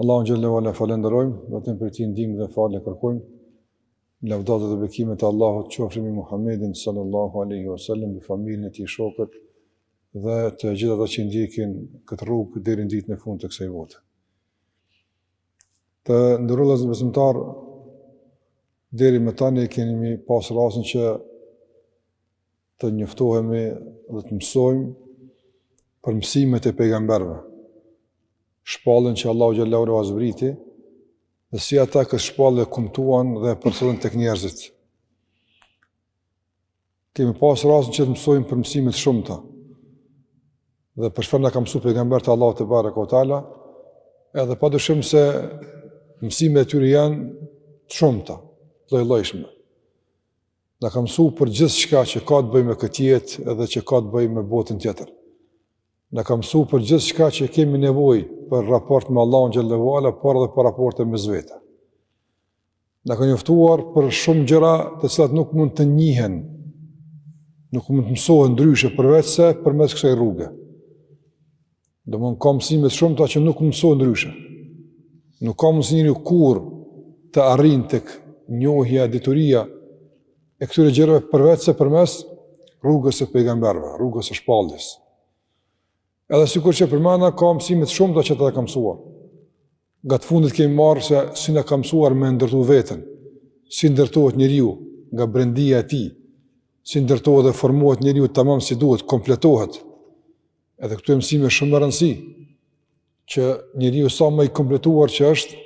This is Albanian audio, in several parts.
Allahu xhella ve ala falenderojm, vetëm prej tij ndihmë dhe falje kërkojm. Lavdatat dhe bekimet e Allahut qofshin mbi Muhammedin sallallahu alaihi wasallam, mbi familjen e tij, shokët dhe të gjithë ata që ndjekin këtë rrugë deri në ditën e fundit të kësaj bote. Të nderuar vëllezër besimtarë deri më tani kemi pas rastin që të njoftohemi dhe të mësojmë për mësimet e pejgamberëve, shpalljen që Allahu xhella ve ala ua zbriti, dhe si ata këtë shpallje e kumtuan dhe e përcollën tek njerëzit. Kemi pas rastin që të mësojmë për mësime të shumta. Dhe për çfarë na kanë mësu pejgamberët e Allahut tebareke ve teala, edhe padyshim se mësimet e tyre janë të shumta, të llojllojshme. Na kanë mësu për gjithçka që ka të bëjë me këtë jetë edhe që ka të bëjë me botën tjetër. Na kanë mësu për gjithçka që kemi nevojë për raport me Allahun xhella ve ala, por edhe për raporte mes vete. Na kanë njoftuar për shumë gjëra të cilat nuk mund të njihen, nuk mund të mësohen ndryshe përveçse përmes kësaj rruge. Domethënë ka mësime të shumta që nuk mësohen ndryshe. Nuk ka mundësi njeriu kurrë të arrijë tek njohja e dituria e këtyre gjërave përveçse përmes rrugës së pejgamberëve, rrugës së shpalljes. Edhe sikur që përmenda ka mësime të shumta që ata na kanë mësuar. Nga të fundit kemi marrë se si na kanë mësuar me ndërtu veten, si ndërtohet njeriu nga brendia e tij, si ndërtohet dhe formohet njeriu tamam si duhet, kompletohet. Edhe këto janë mësime shumë me rëndësi, që njeriu sa më i kompletuar që është,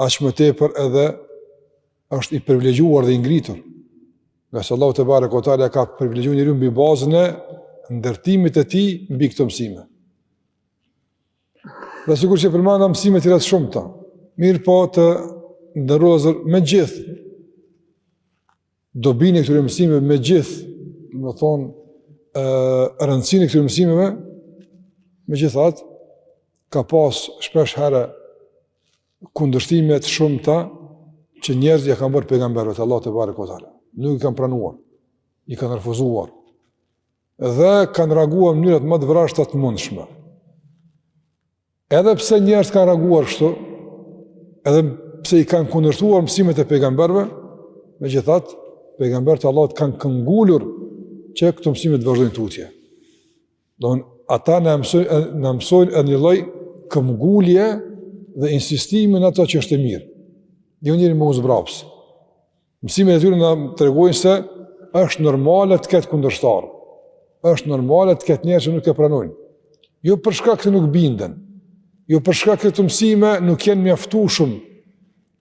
aq më tepër edhe është i privilegjuar dhe i ngritur. Ngase Allahu tebareke ve teala e ka privilegju njeriun mbi bazën e ndërtimit të tij mbi këto mësime. Dhe sikur që përmenda mësimet e tyre janë të shumta, mirëpo të nderuar vëllezër me gjithë dobinë e këtyre mësimeve me gjithë, domethënë, rëndësinë e këtyre mësimeve, megjithatë, ka pas shpeshherë kundërshtime të shumta, që njerëzit ia kanë bërë pejgamberëve të Allahut tebareke ve teala. Nuk i kanë pranuar, i kanë refuzuar. dhe kanë reaguar në mënyrat më të vrazhda të mundshme. Edhe pse njerëzit kanë reaguar kështu, edhe pse i kanë kundërshtuar mësimet e pejgamberëve, megjithatë pejgamberët e Allahut kanë këmbëngulur që këto mësime të vazhdojnë tutje. Domethënë ata na mësojnë na mësojnë edhe një lloj këmbëngulje dhe insistimi në atë që është e mirë. Jo njeriu me u zmbraps. Mësimet e tyre na tregojnë se është normale të ketë kundërshtar. Është normale të ketë njerëz që nuk e pranojnë. Jo për shkak se nuk binden. Jo për shkak se këto mësime nuk janë mjaftueshëm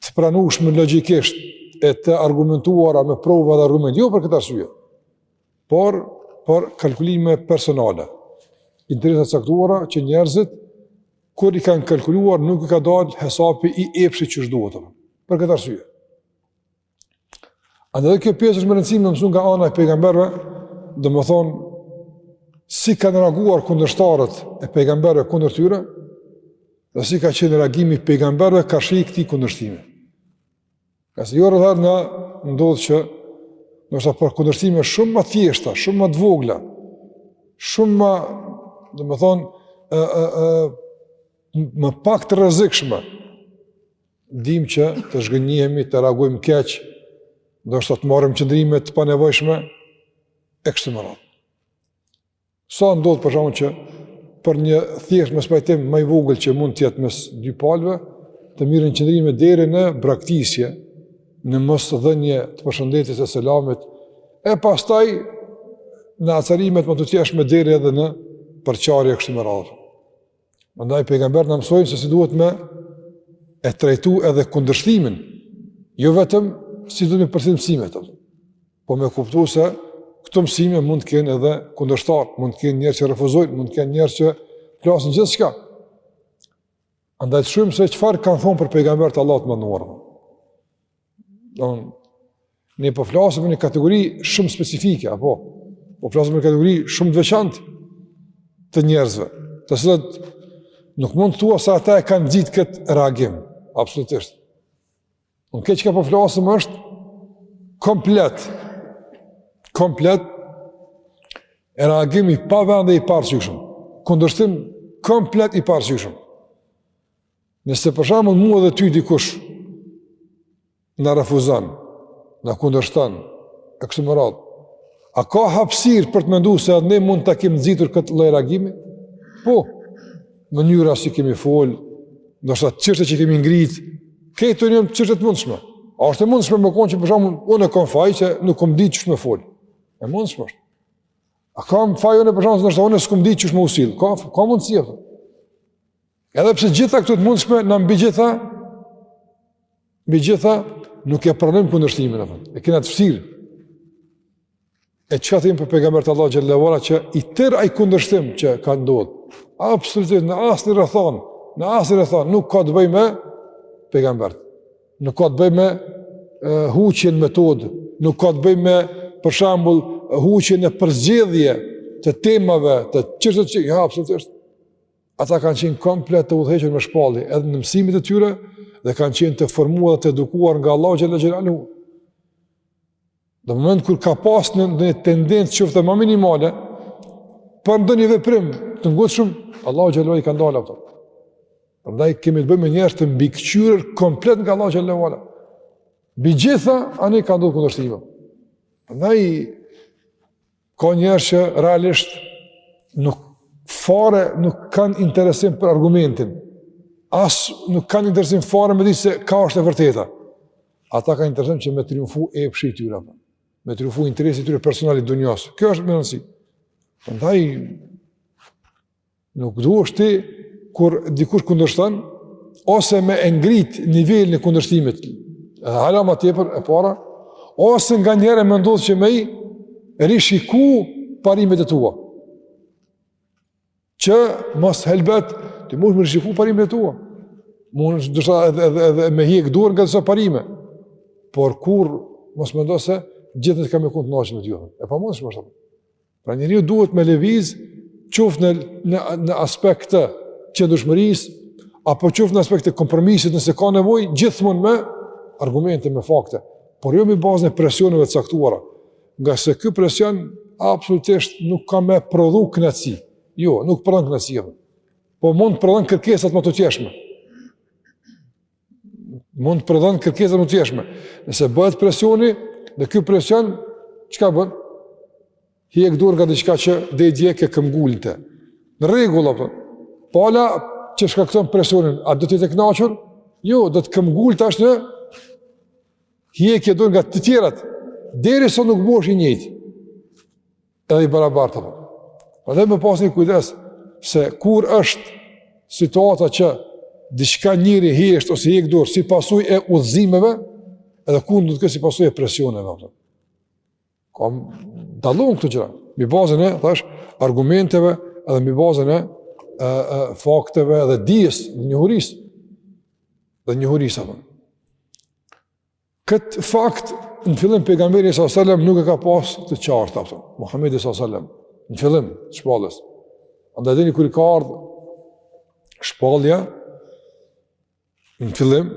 të pranueshme logjikisht e të argumentuara me prova dhe argumente, jo për këtë arsye. Por për kalkulime personale. Interesa të caktuara që njerëzit kur i kanë kalkuluar nuk u ka dalë hesapi i epshit që duhet. Për këtë arsye. Andaj dhe kjo pjesë është me rëndësi me mësu nga ana e pejgamberëve, domethënë, si kanë reaguar kundërshtarët e pejgamberëve kundër tyre, dhe si ka qenë reagimi i pejgamberëve karshi këtij kundërshtimi. Ngase jo rrallëherë na ndodh që ndoshta për kundërshtime shumë më të thjeshta, shumë më të vogla, shumë më, domethënë, e, e, e, më pak të rrezikshme, Dimë që të zhgënjihemi, të reagojmë keq, ndoshta të marrim qëndrime të panevojshme e kështu me radhë. Sa ndodh për shembull që për një thjesht mospajtim më i vogël që mund të jetë mes dy palëve, të mirren qëndrime deri në braktisje, në mosdhënie të përshëndetjes së selamit, e pastaj në acarime të mëtutjeshme deri edhe në përçarje kështu me radhë. Andaj pejgamberët na mësojnë se si duhet me e trajtu edhe kundërshtimin, jo vetëm si duhet me përcjell mësimet, po me kuptu se këto mësime mund të kenë edhe kundërshtar, mund të kenë njerëz që refuzojnë, mund të kenë njerëz që plasin gjithçka. Andaj të shohim se çfarë kanë thonë për pejgamberët e Allahut më ndonëse. Se ne po flasim për një kategori shumë specifike, apo po flasim për një kategori shumë të veçantë të njerëzve, të cilët nuk mund të thua se ata e kanë nxitë kët reagim, absolutisht. Unë këtë çka po flasim është komplet, komplet reagim i pavend dhe i paarsyeshëm, kundërshtim komplet i paarsyeshëm. Nëse për shembull mua dhe ty dikush na refuzon, na kundërshton, e kështu me radhë. A ka hapësirë për të menduar se ne mund ta kemi nxitur këtë lloj reagimi? Po. Mënyra si kemi fol, ndoshta çështja që kemi ngrit, këto janë çështje të mundshme. A është e mundshme me konë që për shembull unë kam faj që nuk kam ditë qysh me fol? E mundshme. A kam faj unë për shembull ndoshta unë s'kam ditë qysh me u sill? Ka ka mundësi apo? Edhe pse gjitha këto janë të mundshme ne mbi gjitha mbi gjitha nuk e pranojmë kundërshtimin apo. E kena të vështirë. E çka thim për pejgamberin e Allahut xhelle ve ala që i tër ai kundërshtim që ka ndodhur. Absolutisht në asnjë rrethan, në asnjë rrethan nuk ka të bëjë me pejgamberët. Nuk ka të bëjë me huqje në metodë, nuk ka të bëjë me për shembull huqje në përzgjedhje të temave, të çështjeve, jo absolutisht Ata kanë qenë komplet të udhëhequr me shpallje, edhe në mësimet e tyre, dhe kanë qenë të formuar dhe të edukuar nga Allahu xhelle xhelaluhu. Në moment kur ka pas ndonjë tendencë qoftë ma minimale, për ndonjë veprim të ngutshëm, Allahu xhelle i ka ndalë ata. Prandaj kemi të bëjmë me njerëz të mbikëqyrur komplet nga Allahu xhelle ve ala. Mbi gjitha, anë i ka ndodhë kundërshtime. Prandaj, Ka njerëz që realisht nuk fare nuk kanë interesim për argumentin, as nuk kanë interesim fare me di se ka është e vërteta. Ata kanë interesim që me triumfu epshi i tyre, me triumfu interesi i tyre personal i dunjasë. Kjo është me rënsi. Prandaj, Nuk duhesh ti kur dikush të kundërshton ose me e ngrit nivelin e kundërshtimit. Edhe hala më tepër e para ose nganjëherë ndodh që me i rishiku parimet e tua. Çmos helbete, ti mund me rishiku parimet e tua. Mund të dësha edhe edhe edhe me hjek dorë nga disa parime. Por kurrë mos mendo se gjithë të kam e kundë nashë me dyhën. E pamundshme është. Pra njeriu duhet me lëviz qoftë në në në aspekt të qëndrueshmërisë apo qoftë në aspekt të kompromisit nëse ka nevojë gjithmonë me argumente me fakte, por jo mi bazën e presioneve të caktuara. Ngase ky presion absolutisht nuk ka me prodhu kënaqësi. Jo, nuk prodhon kënaqësi. Po mund të prodhon kërkesa më tutjeshme. mund të prodhon kërkesa më tutjeshme. Nëse bëhet presioni, dhe ky presion çka bën? Hjek dorë nga diçka që deri dje ke këmbëngul ti. Në rregull, po. Pala që shkakton presionin, a do të jetë e kënaqur? Jo, do të këmbëngul tash në hjekje dorë nga të tjerat. Derisa nuk bosh i njëjtë. Edhe i barabartë apo. Prandaj me pas ni kujdes se kur është situata që diçka njeri hesht ose hjek dorë si pasoj e udhëzimeve, edhe kur do të ketë si pasoj e presioneve apo. Ka me dallu këto gjëra. Mi bazën e thash argumenteve edhe mi bazën e fakteve dhe dijes, njohurisë dhe njohurisë apo. Kët fakt në fillim pejgamberi sa selam nuk e ka pas të qartë apo Muhamedi sa selam në fillim shpalljes. Andaj dini kur i ka ardh shpallja në fillim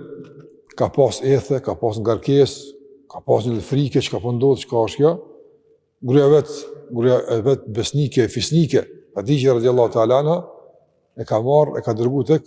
ka pas ethe, ka pas ngarkesë, ka pas një frikë çka po ndodh çka është kjo. Gruja e vet, gruja e vet besnike, fisnike, Hadixhe radiallahu ta'ala anha e ka marr e ka dërgu tek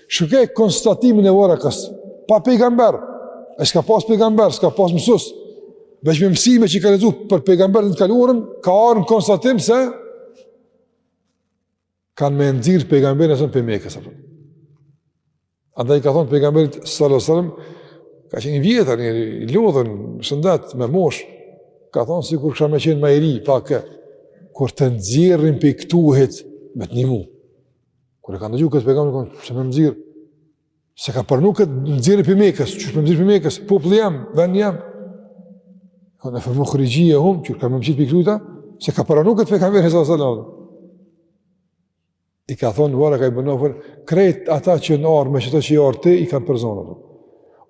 Shiko konstatimin e Verekës, pa pejgamber, e s'ka pas pejgamber, s'ka pas mësus, veç me mësime që i ka lexu për pejgamberët në të kaluarën, ka ardh n'konstatim se kanë me nxjerrë pejgamberin alejhi selam prej Mekës. Andaj i ka thonë pejgamberit sallallahu selem, ka qenë i vjetër, i lodhun, shëndet, me moshë, ka thonë sikur kisha me qenë ma i ri, pak, kur të nxjerrin prej këtuhit, me të nimu. Kur e ka dëgju këtë pejgamberi ka thon se me më nxjerr, s'e ka pranu kët, nxjerrin prej Mekës, qysh më nxjerrin prej Mekës, populli jem, vendi jem. Ka thon e ve muhrixhije hum, çka me më qit prej këtu, s'e ka pranu kët pejgamberi sallallahu alajhi wasallam. I ka thon Vereka ibn Neufel krejt ata që kanë ardh me këtë që ke ardh ti i kanë përzon apo.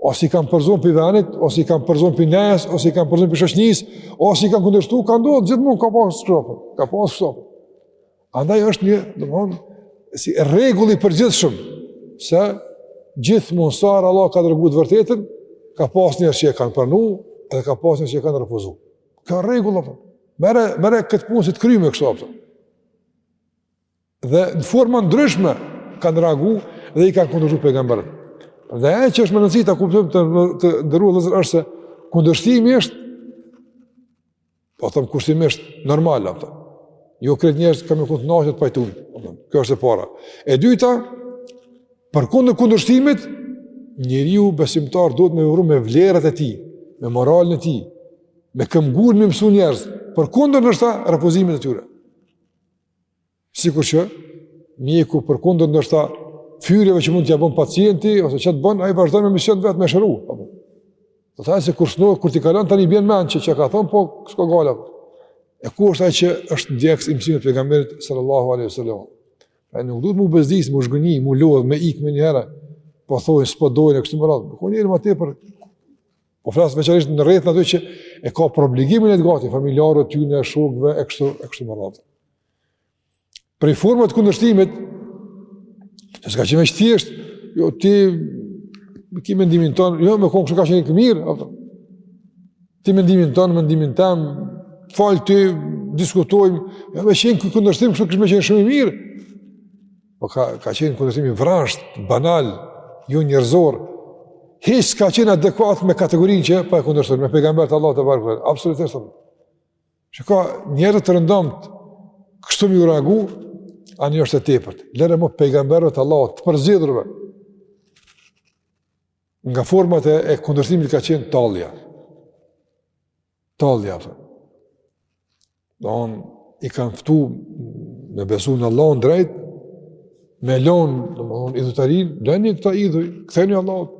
Ose i kanë përzon prej vendit, ose i kanë përzon prej punës, ose i kanë përzon prej shoqnis, ose i kanë kundërshtu, ka ndodh gjithmonë ka pas shkop. Ka pas shkop. Andaj është një, do me thonë, si rregull i përgjithshëm se gjithmonë sa herë Allahu ka dërgu të vërtetën, ka pas njerëz që e kanë pranu dhe ka pas njerëz që e kanë refuzu. Ka rregull apo? Merre, merre këtë punë si të kryme kështu apo. Dhe në forma t'ndryshme kanë reagu dhe i kanë kundërshtu pejgamberët. Dhe e që është me rëndësi ta kuptojmë të, të nderuar vëllezër është se kundërshtimi është Po thom kushtimisht, normal, apo. Jo krejt njerëzit kanë me kenë të knaqt e t'pajtun, apo. Kjo është e para. E dyta, përkundër kundërshtimit, njeriu besimtar duhet me vepru me vlerat e tij, me moralin e tij, me këmbëngul me i mësu njerëzit, përkundër ndoshta refuzimit të tyre. Sikur që mjeku përkundër ndoshta fyrjeve që mund t'ia bën pacienti ose çka t'bën, ai vazhdon me misionin e vet me shëru. Apo. Do të thashë kur sno kur t'i kalon tani i bjen n'mend që çka ka thon, po s'ka gajle. E kështu ai që është ndjekës i mësimit të pejgamberit sallallahu alaihi wasallam. Ai nuk duhet mu bezdis, mu zhgënjy, mu lodh, me ik menjëherë. Po thoi s'po dojnë kështu me radh. Ku njeri më tepër po flas veçanërisht rreth atyre që e ka për obligim e të gati familjarëve, ty në shokëve e kështu e kështu me radh. Prej format të kundërshtimit, që s'ka qenë veç thjesht, jo, ti, e ki mendimin tond, jo, me konë kështu kish qenë mirë, ato. ti mendimin tond, mendimin tem, fol ti, diskutojmë, jo, me qenë kundërshtim, kështu kishte me qenë shumë i mirë, po ka, ka qenë kundërshtim i vrazhdë, banal, jo njerëzor, hiç s'ka qenë adekuat me kategorinë që pa po e kundërshton, me pejgamberët e Allahut tebareke, absolutisht, absolutisht, Që ka njerëzit të rëndomtë, kështu me ju reagu, ani është e tepërt. Lëre më pejgamberëve të Allahut, të përzgjedhurve, nga format e, e kundërshtimit ka qenë tallja. Tallja, të. Domethonë, i kanë ftu me besu në Allahun drejt, me lonë, domethonë, idhujtarinë, lëni këta idhuj, kthehuni Allahut,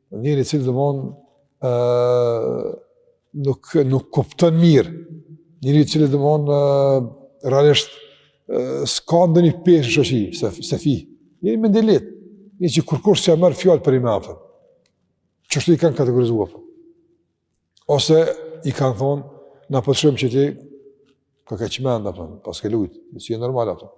Njeri i cili domethon, nuk, nuk kupton mirë, njeri i cili domethon, realisht, s'ka ndonjë peshë në shoqëri, sefih, njeri mendjelehtë, një që kërkush s'ia merr fjalën përnime, a kupton, qashtu i kanë kategorizua për. Ose i kanë thonë, na po shohim që ti, koke çmendë për, paske lujtë, s'je normal, a kupton.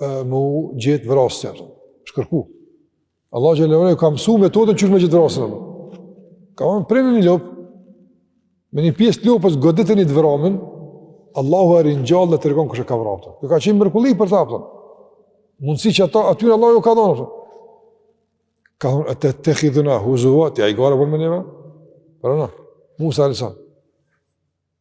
me u gjetë vrasësi, shkurt. Allahu xhelle ve ala ju ka mësu metodën qysh me gjetë vrasësin. Ka thonë preni një lopë, me një pjesë të lopës goditeni të vramin, Allahu e ringjall dhe tregon kush e ka vra, a kupton. Kjo ka qenë mrekulli për ta, për. mundësi që ata, atyre Allahu jua ka dhonë, për. kanë thonë, e tettehidhuna, huzuva, ti hajgare po bon me neve, për në, Musa alejhi selam,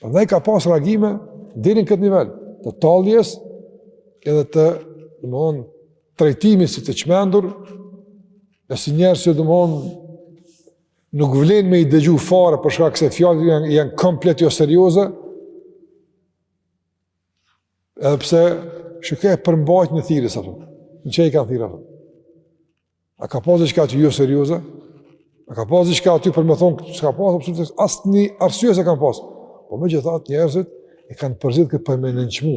Prandaj ka pas reagime deri në këtë nivel të talljes edhe të domthon trajtimit si të çmendur e si njerëz që domthon nuk vlen me i dëgju fare për shkak se fjalët janë janë komplet jo serioze. Edhe pse shikoje përmbajtjen e thirrjes apo. Në çka i kanë thirrë apo. A ka pas diçka aty jo serioze? A ka pas diçka aty për me thon që ka pas absolutisht asnjë arsye s'e kanë pas. Po megjithatë njerëzit e kanë përzgjedh këtë për me nënçmu,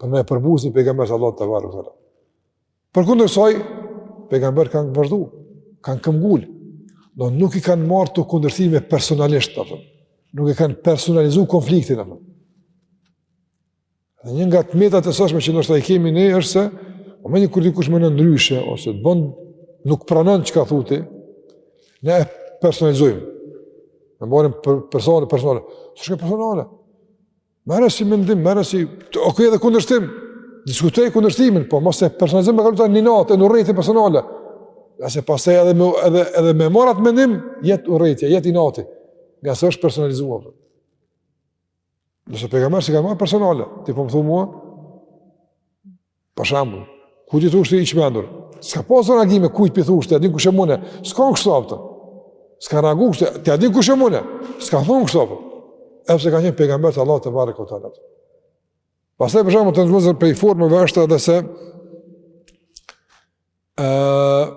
për me përbuz pejgamberët e Allahut tebareke ve teala. Përkundër kësaj pejgamberët kanë vazhdu, kanë këmbgul. Domethon nuk i kanë marrë këto kundërshtime personalisht apo. Nuk e kanë personalizuar konfliktin apo. Dhe një nga të metat e sotshme që nështë ta i kemi ne është se, o me një kur dikush mendon ndryshe, ose të bën nuk pranon çka thu ti, ne e personalizojmë. Ne e marrim për personale, personale. S'është personale. Merre si mendim, merre si, ok edhe kundërshtim, diskutoje kundërshtimin, po mos e personalizo me kalu tani në inat, e në urrejtje personale. Ngase pastaj edhe me, edhe, edhe me marrë atë mendim, jet urrejtja, jet inati. Ngase është personalizuar. Nëse pejgamberët s'i kanë marrë personale, ti po më thu mua, për shembull, kujt i thush ti i çmendur, s'ka pasë reagime, kujt i thush ti, a din kush jom une, s'kanë kështu apo, s'kanë reagu kështu, ti a din kush jom une, s'kanë thonë kështu apo, e përse kanë qenë pejgamberë të Allahut tebareke ve teala. Pastaj për shembull njëra prej formave është edhe se, uh,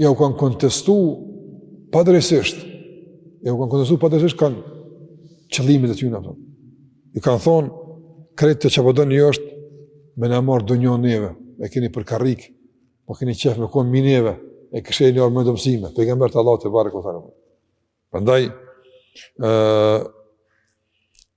Ja u kanë kontestu padrejtësisht. Ja u kanë kontestu padrejtësisht kanë qëllimin e tyre apo. U kanë thonë krejt çka po doni ju është me na marr dunjanë neve. E keni për karrige, po keni qef me kon mbi neve, e kështu një orë me këto mësime. Pejgamberët e Allahut tebareke ve teala. Prandaj ë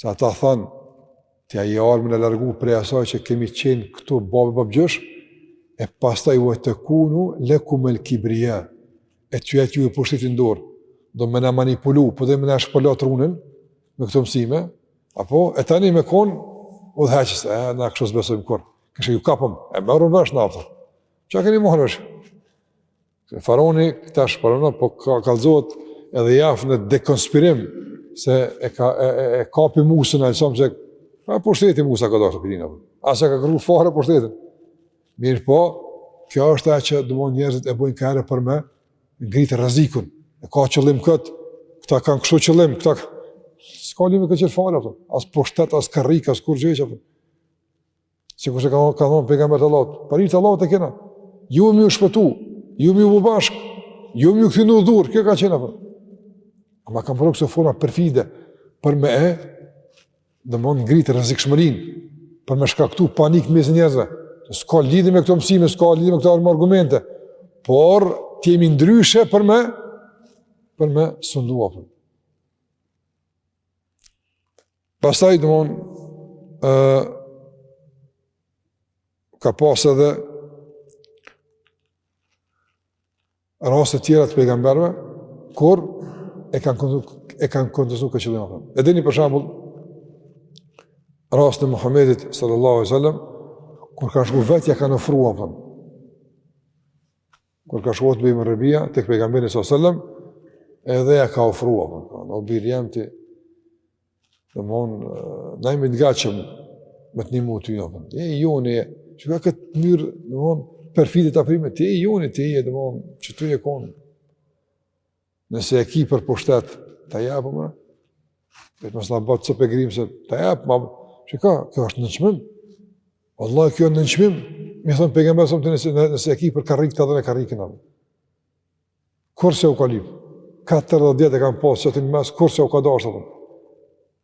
Se ata thanë, ti a ardhe me na largu prej asaj që kemi qenë këtu babë babgjysh, e pastaj ve tekune lekumel kibrija, e të jetë juve pushteti n'dorë, do me na manipulu, po do me na shpëla trunin, me këto mësime, apo, e tani me konë udhëheqës, e, na kështu s'besojmë kurrë, kështu ju kapëm, e morëm vesh në aftër, që e kemi marrë vesh? Faraoni këta shpërëno, po kallzohet edhe ja në dekonspirim, se e, ka, e, e, e kapi Musën, e lësëm se a pushteti Musa ka dashtë pëllina, as e ka kërku fare pushtetin. Mirëpo, kjo është ajo që domethonë njerëzit e bojnë kërë për me ngritë rrezikun, e ka qëllim këtë, këta kanë kështu qëllim, këta kanë, s'ka lidhje me këtë qërë fare, as pushtet, as karrige, as kurrgjë, Sikurse ka ka thon pejgamberi i Allahut, për të Allahut e kena. Ju me u shpëtu, ju me u bashku, ju me u kthy në dhurr, kjo ka qenë apo. Ama kanë përdor kso forma perfide për me e domethonë ngritë rrezikshmërinë për me shkaktu panik në mes njerëzve. S'ka lidhje me këto mësime, s'ka lidhje me këto armë argumente, por të jemi ndryshe për me për me sundua për. Pastaj domethonë ka pas edhe raste të tjera të pejgamberëve kur e kanë kontu e kanë kontestuar këtë qëllim apo. Edhe e dini për shembull rasti i Muhamedit sallallahu alaihi wasallam kur kanë shkuar vetë ja kanë ofruar apo. Kur ka shkuar Utbe ibn Rabia tek pejgamberi sallallahu alajhi wasallam, edhe ja ka ofruar, thonë, o biri jem ti. Domthon, na jemi të gatshëm me të ndihmu ty apo. Je i joni, shiko këtë mënyrë, domthon, perfide të afrimit, ti je i joni ti, domthon, që ti je kon. Nëse e ki për pushtet, ta japim. Vetëm mos na bën copë e grimë, se ta japim, ma... Çka, kjo është nënçmim. Vallahi, kjo është nënçmim. Me i thonë pejgamberit nëse, nëse e ki për karrike, ta dhamë karriken. Kurrë s'ju ka lypë. Katërdhjetë vjet e kanë pasë, qaty në mes, kurrë s'ju ka dashtë, dhe.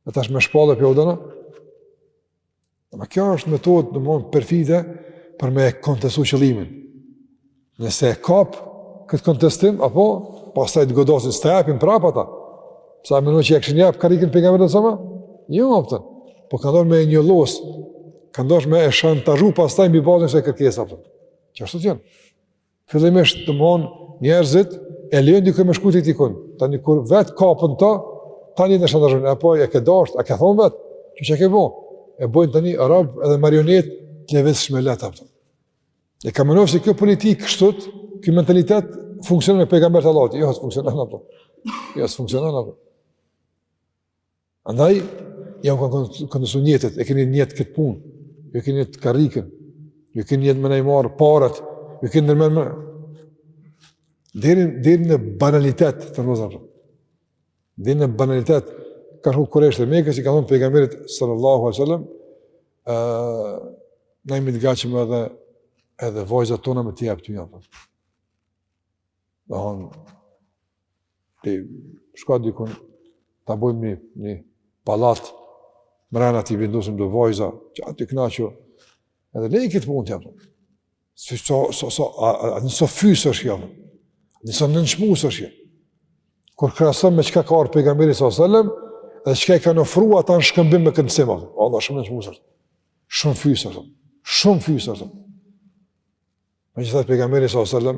Dhe tash me shpallë e pjo Dhe kjo është metodë, domethonë, perfide për me kontestu qëllimin. Nëse e kap këtë kontestim, apo pastaj të godasin, s'ta japin prapë ata. Sa e menon që e kishin jep karriken pejgamberit s.a.s.? Jo, a kupton. Po kanë dasht me e njollos, kanë dasht me e shantazhu pastaj mbi bazën e asaj kërkese, a kupton. Që ashtu të jenë Fillimisht domethonë njerëzit e lejnë dikë me shku dikun. Tani kur vetë kapen ata, tani e shantazhojnë, e po e ke dasht, e ke thonë vetë, qe çka ke bo, e bojnë tani rob edhe marionetë të lëvizshme te ta. E kanë menu se kjo politikë kështu, ky mentalitet funksionon me pejgambert e Allahut, jo, s'funksionon ajo, jo, s'funksionon ajo. Andaj, jau kanë kontestu nijetet, e keni nijet këtë punë, ju keni nijet karriken, ju keni nijet me na i marrë paret, ju keni nërmen me... Deri, deri në banalitet të nderuar vëllezër. Deri në banalitet, kanë shku kurejshët e Mekës, i kanë thonë pejgamberit sallallahu alejhi ve selem, uh, na jemi të gatshëm edhe, edhe vajzat tona me t'i jep ty. domethonë, me shku dikun, ta bojmë një, një pallat, mrena t'i vendosim do vajza, qaty knaqu, edhe leje këtë punë t'japëm. Shih, sa, sa, sa, a, a, a sa fyese është ajo, sa nënçmuese është ajo. Kur krahason me çka ka ardhë pejgamberi s.a.s. edhe çka i kanë ofru ata në shkëmbim me këto mësime. Vallahi, shumë nënçmuese është. Shumë fyese është. Shumë fyese është. Megjithatë pejgamberi s.a.s.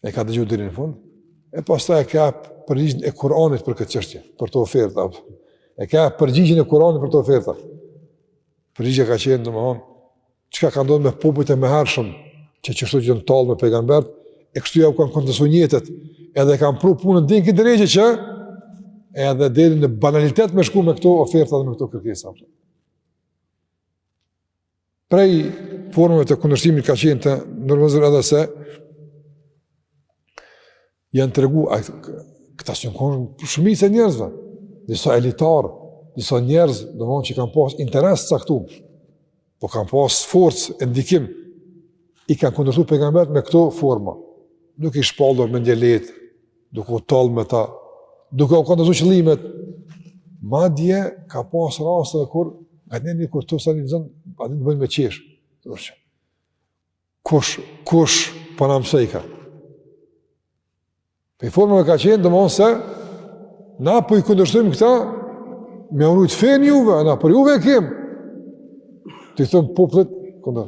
e ka dëgju deri në fund, e pastaj e ka përgjigjen e Kur'anit për këtë çështje, për këto oferta. E ka përgjigjen e Kur'anit për këto oferta. Përgjigja ka qenë, domethonë, çka ka ndodhë me popujt e mëhershëm, që qështu janë tallë me pejgambert, e kështu jau kanë kontestu nijetet, edhe e kanë pru punën deri në këtë derexhe që, edhe deri në banalitet me shku me këto oferta dhe me këto kërkesa. Prej formave të kundërshtimit ka qenë të nderuar vëllezër edhe se janë tregu, a, këta që ndikojnë shumicën e njerëzve, disa elitarë, disa njerëz, domethanë që kanë pas interes të caktu, po kanë pas forcë e ndikim, i kanë kundërshtu pejgambert me këto forma, duke i shpallur mendjelehtë, duke u tallë me ta, duke u kontestu qëllimet, madje ka pas raste edhe kur, nganjëherë kur disa njerëz, pa të bëjnë me qeshë, të që, kush, kush, pa në mësë i ka. Prej formave ka qenë, domethonë se, na po i kundërshtojmë këta, me u rujtë fenë juve, na për juve e kemë, tu i thonë popullit, kështu.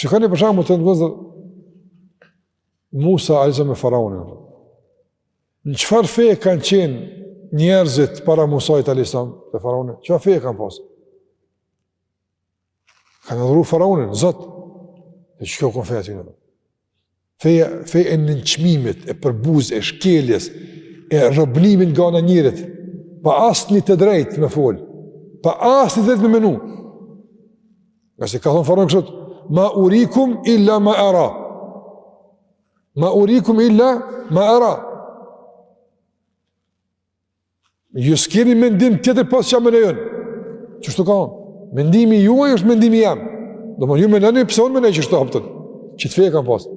Shikoni për shembull të nderuar vëllezër, Musa alejhi selam me faraonin. Në çfarë feje kanë qenë njerëzit para Musait alejhi selam dhe faraonit? Çfarë feje kanë pasë? Kanë adhuru faraonin zot. E qe kjo u konë feja e tyne? Feja, feja e nënçmimit, e përbuz, e shkeljes, e robnimit nga ana e njerit, pa asnjë të drejtë me folë, pa asnjë të drejtë me menu. Ngase ka thonë faraoni kështu, ma urikum illa ma era. Ma urikum illa ma era. Ju s'keni mendim tjetër pos çka mendoj unë. Qështu ka thonë? Mendimi juaj është mendimi jem. Domethonë ju mendoni pse unë mendoj qështu haptas. Qët fe e kanë pasë.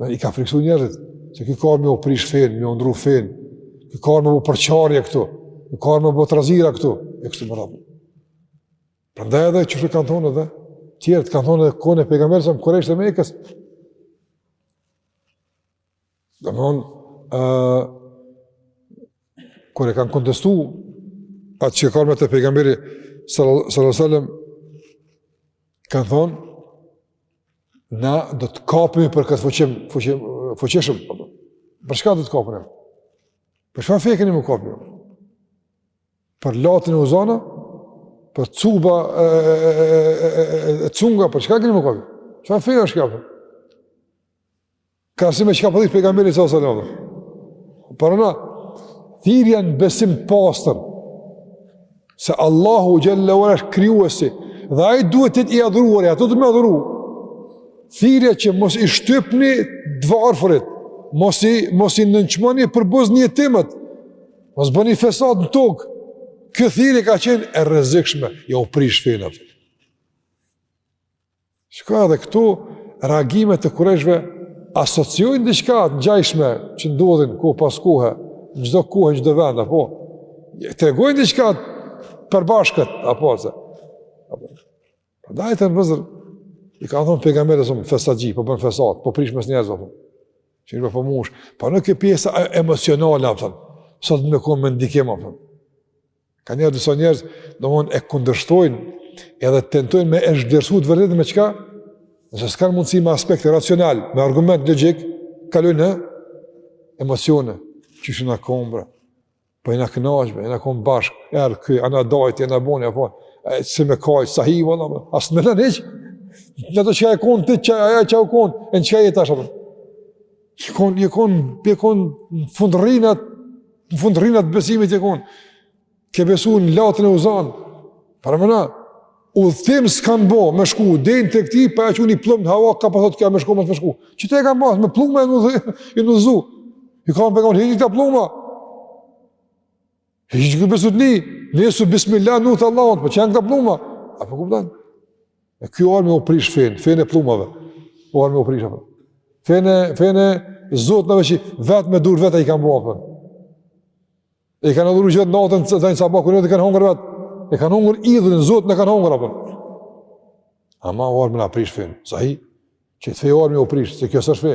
Dhe i ka friksu njerëzit, që ky ka ardh me u prish fenë, me u ndrru fenë, ky ka ardh me bo përçarje këtu, ky ka ardh me bo trazira këtu, e kështu me radhë. Prandaj edhe, qysh kanë thonë edhe, tjerët kanë thonë edhe kohën e pejgamberit selam kurejshët e Mekës. Domethonë, uh, kur e kanë kontestu, atë që ka ardh me të pejgamberi, sallallahu sallam, kanë thonë, Na do të kapemi për këtë fuqim, fuqim, fuqishëm. Për çka do të kapeni? Për çfarë feje keni me u kapë? Për Latin e Uzanë? Për cuba e, e, e, e, e cunga? Për çka keni me u kapë? Çfarë feje është kjo? Krahasim me çka po do pejgamberi salallahu selam. Pra, thirrja në besim të pastër, se Allahu xhele ue ala është krijuesi, dhe ai duhet të jetë i adhuruar, e atë duhet me adhuru. Thirrja që mos i shtypni t'varfërit, mos i, mos i nënçmoni, përbuzni jetimët, mos bëni fesad në tokë, kjo thirrje ka qenë e rrezikshme, ja u prish fenë atyre. Çka edhe këto reagime të kurejshve asociojnë diçka të ngjajshme që ndodhin kohë pas kohe, në çdo kohë, në çdo vend, apo? Tregojnë diçka të përbashkët, apo? apo? Prandaj të nderuar vëllezër, i kanë thonë pejgamberit selam, fesadxhi, po bën fesad, po prish mes njerëzve, apo? Që një po mush, pa po në këtë pjesë emocionale, apo? Sot me kon me ndikim, apo? Ka njerëz disa njerëz, do mund e kundërshtojnë edhe tentojnë me e zhvlerësu të vërtetën me çka, nëse s'kanë mundësi me aspekt racional, me argument logik, kalojnë në emocione, që shë në kombra, po e në kënaqshme, e kemi kon bashkë, e në këj, e në dajtë, e në boni, apo, e si me kaj, sahi, vëllë, po, asë me në neqë, në të qëka e konë, të qëka e qëka e konë, e në qëka e tash, apo. Je konë, je konë, je konë, në fundërrinat, në fundërrinat e besimit je konë. Ke besu në Latin e Uzanë. Për me nis udhëtim s'kanë bo, me shku, deri te ky, pa e çu ni pllum në hava, ka po thotë ky me shku, me shku. Qëte e kanë ba, me plluma e në dhu, i në dhu. I kam pe kam, hejtë i ta plluma. E që këtë besut një, nësë bismillah në uthë Allahot, për po çka janë këta plluma? A për po kupton? E ky ka ardh me ju prish fenë, fenë e pllumave. O ardh me ju prish, apër. Fenë, fenë, zotin e vet, vetë me dur, vetë e kanë bo, apër. E i kanë adhuru gjithë natën, deri n'sabah, kur untë e kanë hongër vetë. E kanë hongër idhullin, zotin e kanë hongër, apër. Ama o ardh me na prish fenë, sahi, qët fe o ardh me ju prish, se kjo s'është fe.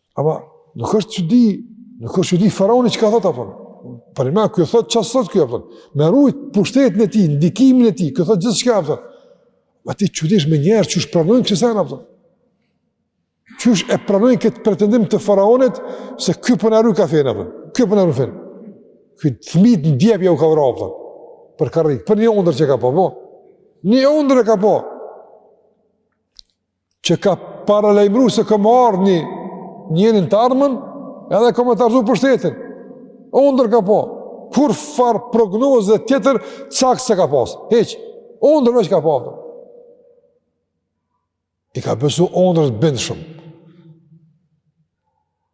Ama, nuk është që s'di, nuk është që s'di faraoni çka thot, apër. Për ima, kjo thot, çka s'thot ky, apër. Me rujt, pushtetin e tij, ndikimin e tij, ky thot gjithçka, apër. Ama ti çuditesh me njerëz qysh e pranojnë kët sen, apër. Qysh e pranojnë këtë pretendim të faraonit, se ky po na rujtka fenë, apër. Ky po na run fenë. Ky fëmit në djep ja u ka vra, apër. Për karrige, për një ondërr që ka pa, po. Një ondërr e ka pa. që ka paralajmru se ka me ardh një njeri n'të ardhmën, edhe ka me ta rrëzu pushtetin. Ondërr ka pa, kurrfarë prognozë tjetër, cak s'e ka pasë, hiç, ondërr veç ka pa. I ka besu ondrrës bindshëm.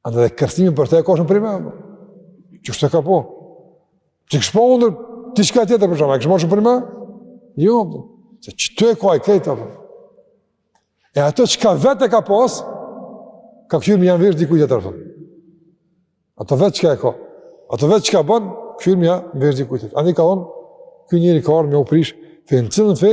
Amo edhe kërcënimi për te u kon shumë për i me, që shtë ka po, që kështë pa ondërr, diçka tjetër për shumë, e kështë po shumë për i me, jo, për, se që të e kuaj kejta, për. e ato çka vetë e ka pas, ka dëshirë me ja mvesh dikujt tjetër, për. ato vetë çka e ka, ato vetë çka ban, dëshirë me ja mvesh dikujt tjetër, ai ka thonë, ky njeri ka ardh me ju prish fenë, cilën fe,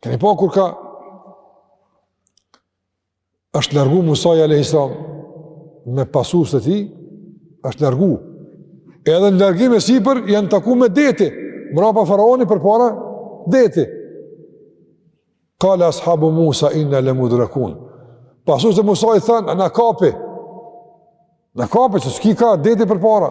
Keni pa kur ka, është largu Musaj a.s. me pasuesit e tij, është largu. Edhe në largim e sipër janë taku me deti, mrapa faraoni përpara deti. Kale ashabu Musa inna le mudrakun. Pasuesit e Musait thanë, na kapi. Na kapi, se s'ki ka, deti përpara.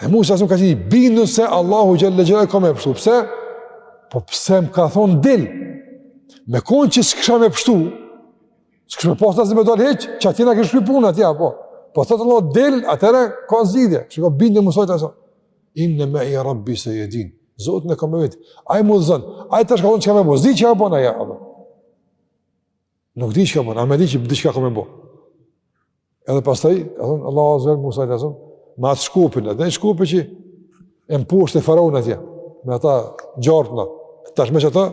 Dhe Musau ka qenë i bindur se Allahu xhelle xhelaluhu ka me pështu. Pse? Po pse më ka thon dil? Me kon që s'kisha me pështu. S'kisha me pas as me dal hiç, çati na ke shkruar punë atje apo. Po thotë Allah dil, atëra ka zgjidhje. Shiko bindjen e Musait, ka thon. Inne meije rabbi sejehdin. Zotin e kom me vete. Ai m'udhëzon. Ai tash ka thon çka me bo. S'di çka bën ajo. Nuk di çka bën, ama e di që diçka ka me bo. Edhe pastaj, ka thënë Allahu azze ve xhel Musait ka thënë, "Me atë shkopin, atë shkopin që e mposhte faraonin atje, me ata gjarpna. Tash me qata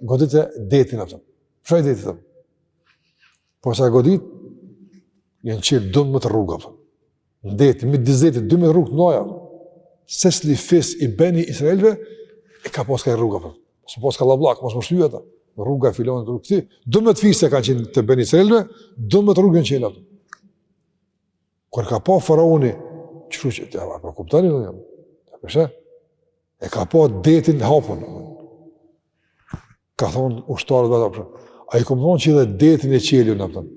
godite detin atë. Çaje detin atë. Po sa godit, janë çel dymbëdhjetë rrugë. në det, midis detit dymbëdhjetë rrugë të mëdha. Secili fis i beni Izraelve e ka pas ka një rrugë. Po. Mos pas kallaballak, mos me u shty ata. Rruga e filanit rrugë ti. Dymbëdhjetë fise kanë qenë të beni Izraelve, dymbëdhjetë rrugë që lavdë. Kur ka pa faraoni, çu që ti apo po kuptoni më jam. Po shë? E ka pa detin hapun. Ka thonë ushtarëve t'vet, apëtën, a ju kom thonë që edhe detin e çeli unë, apëtën.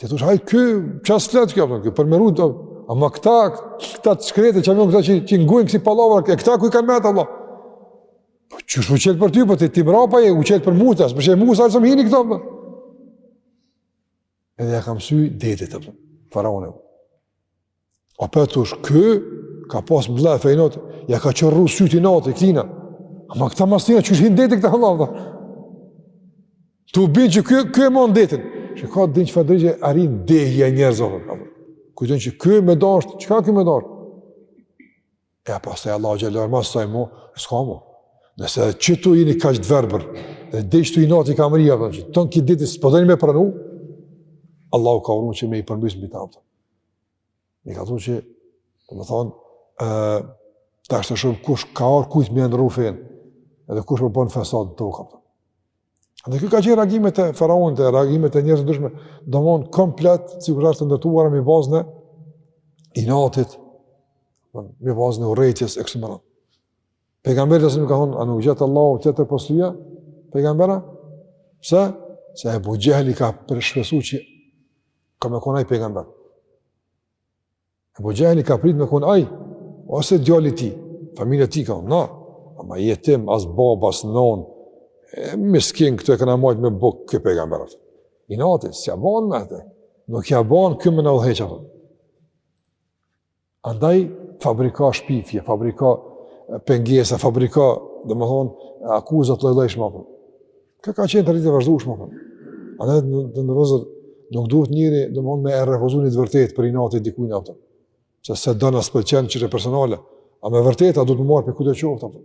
Të thosh, haj, kë, qas fletë kjo, apëtën, kë, për me rrujtë, ama këta, këta të shkretë, që amjonë këta që, që ngojnë kësi pallavra, e këta ku i kanë mendtë, Allah. Po, qysh u çel për ty, po ti mrapa e u çel për Musën, a s'po e sheh Musa alejhi selam hini këta, apëtën. Edhe ia kanë msy detit, apëtën, faraoni, O po tash kë, ka pas blef e fejnot, ia ka qorru sytë inati i këtina. Ama këta masina, qysh hinë detin këta hëllam, dhe. Tu u bindë që ky, ky e mban detin. Që ka të din çfarë derexhe arrin dehja e njerëzve. Kujton që ky me dashtë, çka ky me dashtë? E pastaj Allahu xhelle, ma saj mo, e s'ka mo. Nëse dhe që ju jeni kaq të verbër, dhe dhe që tu inati ka mërija, që tonë këtë ditë, s'po doni me pranu, Allahu ka urdhnu që me i përmbys mbi ta Një ka thonë që, domethonë, tash të shohim kush ka orë, kujtë me në rufin, edhe kush po bon fesat në tokë. Dhe kjo ka qenë reagimet e faraonit, e reagimet e njerëzve ndryshme, domethonë komplet, sikur është e ndërtuar me bazën e inatit, me bazën e urrejtjes, e kështu me radhë. Pejgamberit të së më ka thonë, a nuk gjeti Allahu tjetër posluja, pejgamber, se, se Ebu Xhehli ka pas shpresu që Ka me konë ai pejgamber. Ebu Xhehli ka prit me konë ai, ose djali i tij, familja e tij ka, na, ama jetim, as babë, as non, e miskin këtë e kena majtë me bukë këtë pejgamber. Inatin, s'ia ban mendja, nuk ia ban këtë mendja hiç. Andaj, fabrika shpifje, fabrika pengesa, fabrika, domethënë, akuza të llojllojshme, apo. Ka ka qenë të rritë e vazhdushme, apo. Andaj, vëllezër, nuk duhet njeri, domethënë, me e refuzu një të vërtetë për inat të dikujt, apo. Pse s'e don a s'e pëlqen, çështje personale, ama e vërteta duhet me marrë prej kujtdo qoftë, apo.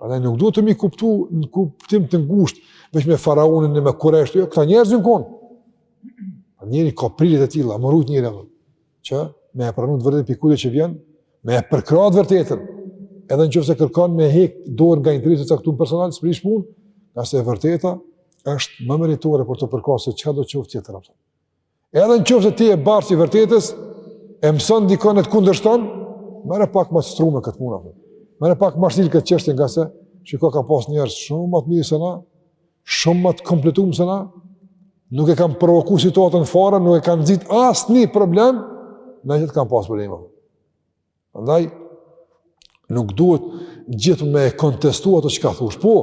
Prandaj nuk duhet me i kuptu në kuptim të ngushtë veç me faraonin e me kurejshët, jo, këta njerëz kanë konë. A njeri ka prirje të tilla, me u rujt njeri edhe, që me e pranu të vërtetën prej kujtdo që vjen, me e përkrah të vërtetën, edhe në qoftë se kërkon me hek dorë nga intereset e tua personale, s'prish punë, nëse e vërteta është më meritore për t'u përkrah se çkado qoftë tjetër. A kupton. Edhe në qoftë se ti je bartës i së vërtetës, e mëson dikon e të kundërshton, merre pak më të shtrume këtë punë, apo. Merre pak më shlirë këtë çështje ngase, shiko, ka pas njerëz shumë më të mirë se na, shumë më të kompletum se na, nuk e kanë provoku situatën fare, nuk e kanë nxit asnjë problem, megjithatë kanë pas probleme. Andaj, nuk duhet gjithë me e kontestu atë çka thush, po,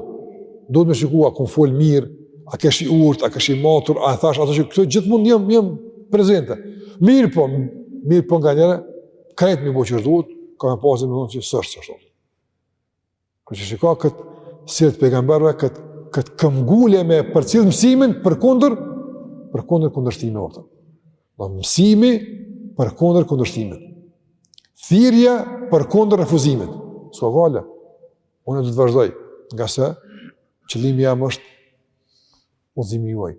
duhet me shiku, a kum folë mirë, a kesh i urtë, a kesh i matur, a e thash, ato që këto gjithmonë janë, janë prezente. Mirëpo, mirëpo nganjëherë, krejt me bo qysh duhet, ka me pas me thonë që s'është ashtu. Kur e shikon këtë sire të pejgamberëve, këtë, këtë këmbëngulje me përcjellë mësimin, përkundër, përkundër kundërshtimeve, a kupton. Do mësimi përkundër kundërshtimit. Thirrja përkundër refuzimit. S'ka gajle, unë do të vazhdoj, ngase qëllimi jem është udhëzimi juaj.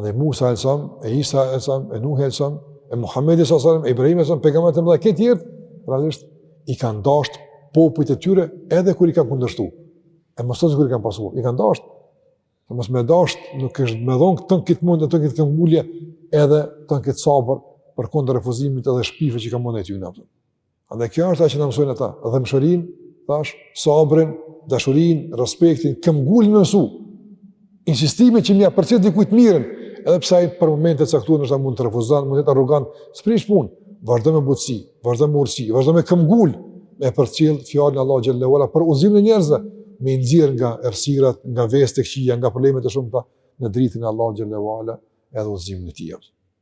Dhe Musa e lësëm, e Isa e lësëm, e Nuh e lësëm, e Muhammed e sësëm, e Ibrahim e sësëm, pegamet e mëdhe, këtë tjertë, realisht, i kanë dashtë popit e tyre edhe kër i kanë kundërshtu. E më sësë kër i kanë pasur, i kanë dashtë. Në mësë me dashtë, nuk është me dhonë këtë në këtë mundë, në të këtë këtë ngullje, edhe të në këtë sabër për kundë refuzimit edhe shpife që i kanë mundë e ty në apëtën. Andaj kjo është ajo që na mësojnë ata, dhëmshërinë, thash, sabrin, dashurinë, respektin, këmbënguljen me mësu. Insistimin që me ia përcjell dikujt të mirën, edhe pse ai për momente të caktuara ndoshta mund të refuzon, mund të jetë arrogant, s'prish punë, vazhdo me butësi, vazhdo me urtësi, vazhdo me këmbëngulje me përcjell fjalën e Allahut xhele ve ala për udhëzimin e njerëzve, me nxjerr nga errësirat, nga veset e këqija, nga problemet e shumta në dritën e Allahut xhele ve ala edhe udhëzimin e tij.